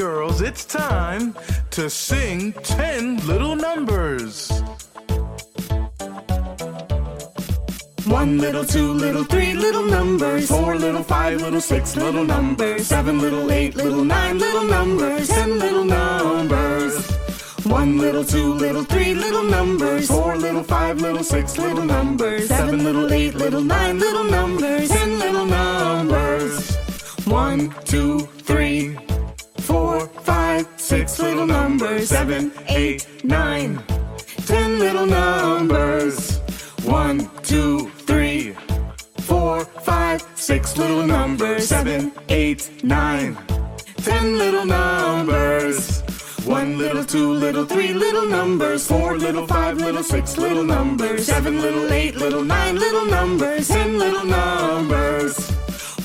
girls, it's time to sing 10 little numbers. One little, two little, three little numbers. Four little, five little, six little numbers. Seven little, eight little, nine little numbers. Ten little numbers. One little, two little, three little numbers. Four little, five little, six little numbers. Seven little, eight little, nine little numbers. Ten little numbers. One, two, three, six little numbers. Seven, eight, nine, ten little numbers. One, two, three, four, five, six little numbers. Seven, eight, nine, ten little numbers. One little, two little, three little numbers. Four little, five little, six little numbers. Seven little, eight little, nine little numbers. Ten little numbers.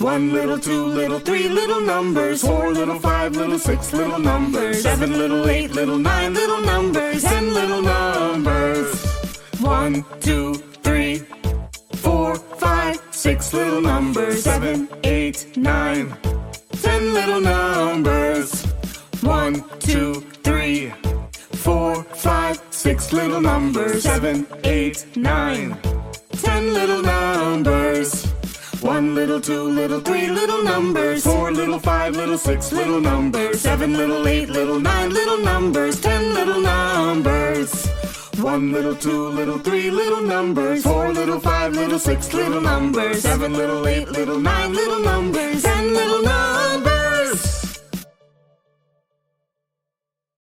One little, two little, three little numbers. Four little, five little, six little numbers. Seven little, eight little, nine little numbers. Ten little numbers. One, two, three, four, five, six little numbers. Seven, eight, nine, ten little numbers. One, two, three, four, five, six little numbers. Seven, eight, nine, ten little numbers. One little, two little, three little numbers. Four little, five little, six little numbers. Seven little, eight little, nine little numbers. Ten little numbers. One little, two little, three little numbers. Four little, five little, six little numbers. Seven little, eight little, nine little numbers. Ten little numbers.